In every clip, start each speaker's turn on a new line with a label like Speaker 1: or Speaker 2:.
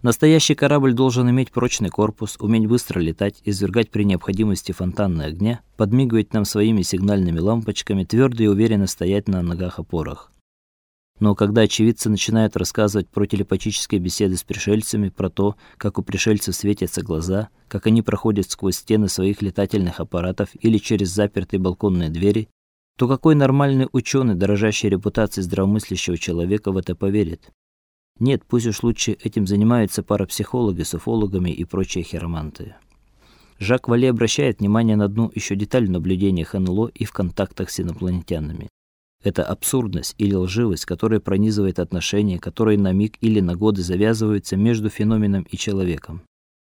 Speaker 1: Настоящий корабль должен иметь прочный корпус, уметь быстро летать, извергать при необходимости фонтаны огня, подмигивать нам своими сигнальными лампочками, твердо и уверенно стоять на ногах-опорах. Но когда очевидцы начинают рассказывать про телепатические беседы с пришельцами, про то, как у пришельцев светятся глаза, как они проходят сквозь стены своих летательных аппаратов или через запертые балконные двери, то какой нормальный ученый, дорожащий репутацией здравомыслящего человека, в это поверит? Нет, пусть уж лучше этим занимаются парапсихологи с уфологами и прочие хироманты. Жак Вале обращает внимание на одну еще деталь в наблюдениях и в контактах с инопланетянами. Это абсурдность или лживость, которая пронизывает отношения, которые на миг или на годы завязываются между феноменом и человеком.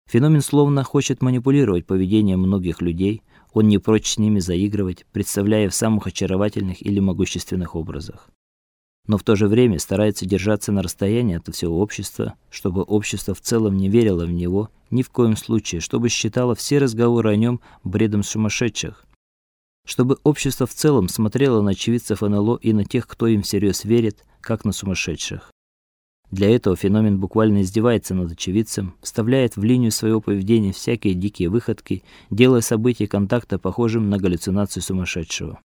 Speaker 1: Феномен словно хочет манипулировать поведением многих людей, он не прочь с ними заигрывать, представляя в самых очаровательных или могущественных образах но в то же время старается держаться на расстоянии от всего общества, чтобы общество в целом не верило в него ни в коем случае, чтобы считало все разговоры о нем бредом сумасшедших, чтобы общество в целом смотрело на очевидцев НЛО и на тех, кто им всерьез верит, как на сумасшедших. Для этого феномен буквально издевается над очевидцем, вставляет в линию своего поведения всякие дикие выходки, делая события контакта похожим на галлюцинацию сумасшедшего.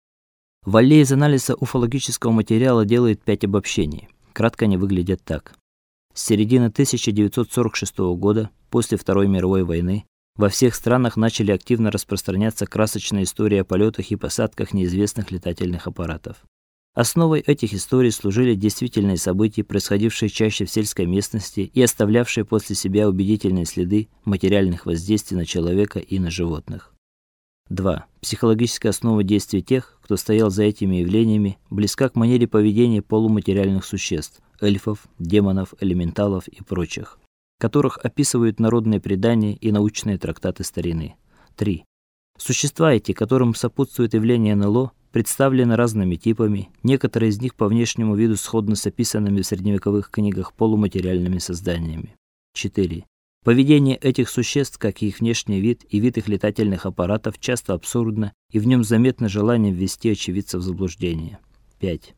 Speaker 1: Валле из анализа уфологического материала делает пять обобщений. Кратко они выглядят так: с середины 1946 года, после Второй мировой войны, во всех странах начали активно распространяться красочные истории о полетах и посадках неизвестных летательных аппаратов. Основой этих историй служили действительные события, происходившие чаще в сельской местности и оставлявшие после себя убедительные следы материальных воздействий на человека и на животных. 2. Психологическая основа действий тех, кто стоял за этими явлениями, близка к манере поведения полуматериальных существ: эльфов, демонов, элементалов и прочих, которых описывают народные предания и научные трактаты старины. 3. Существа эти, которым сопутствует явление НЛО, представлены разными типами, некоторые из них по внешнему виду сходны с описанными в средневековых книгах полуматериальными созданиями. 4. Поведение этих существ, как и их внешний вид и вид их летательных аппаратов, часто абсурдно, и в нем заметно желание ввести очевидца в заблуждение. 5.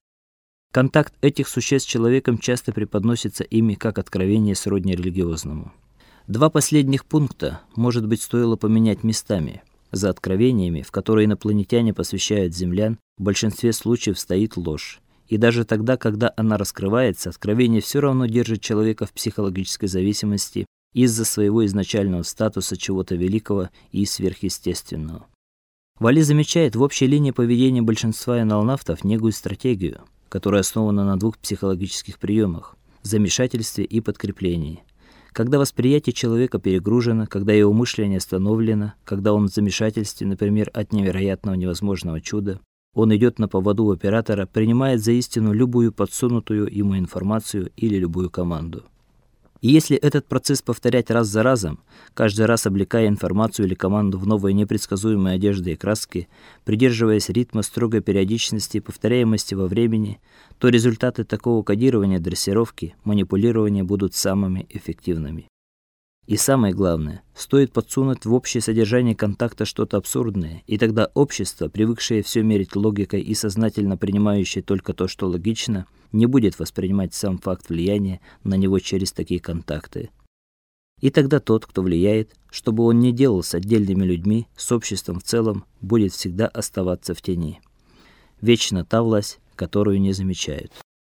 Speaker 1: Контакт этих существ с человеком часто преподносится ими как откровение сродни религиозному. Два последних пункта, может быть, стоило поменять местами. За откровениями, в которые инопланетяне посвящают землян, в большинстве случаев стоит ложь. И даже тогда, когда она раскрывается, откровение все равно держит человека в психологической зависимости из-за своего изначального статуса чего-то великого и сверхъестественного. Вали замечает в общей линии поведения большинства НЛНавтов некую стратегию, которая основана на двух психологических приемах: замешательстве и подкреплении. Когда восприятие человека перегружено, когда его мышление остановлено, когда он в замешательстве, например, от невероятного невозможного чуда, он идет на поводу у оператора, принимает за истину любую подсунутую ему информацию или любую команду. И если этот процесс повторять раз за разом, каждый раз облекая информацию или команду в новые непредсказуемые одежды и краски, придерживаясь ритма строгой периодичности и повторяемости во времени, то результаты такого кодирования, дрессировки, манипулирования будут самыми эффективными. И самое главное, стоит подсунуть в общее содержание контакта что-то абсурдное, и тогда общество, привыкшее все мерить логикой и сознательно принимающее только то, что логично, не будет воспринимать сам факт влияния на него через такие контакты. И тогда тот, кто влияет, чтобы он не делал с отдельными людьми, с обществом в целом, будет всегда оставаться в тени. Вечно та власть, которую не замечают.